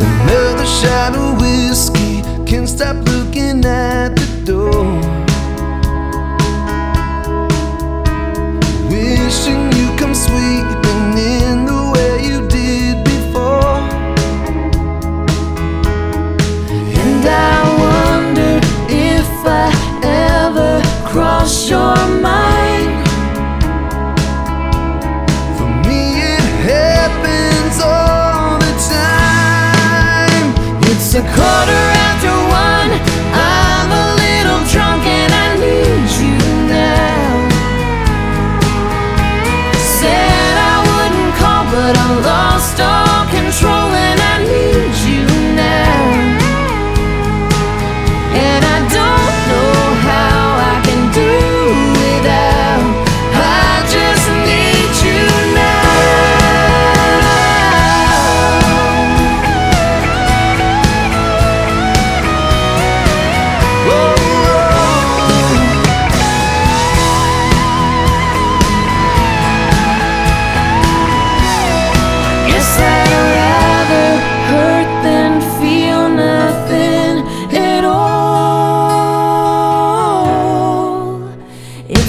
Another shot of whiskey can't stop looking at the door. a quarter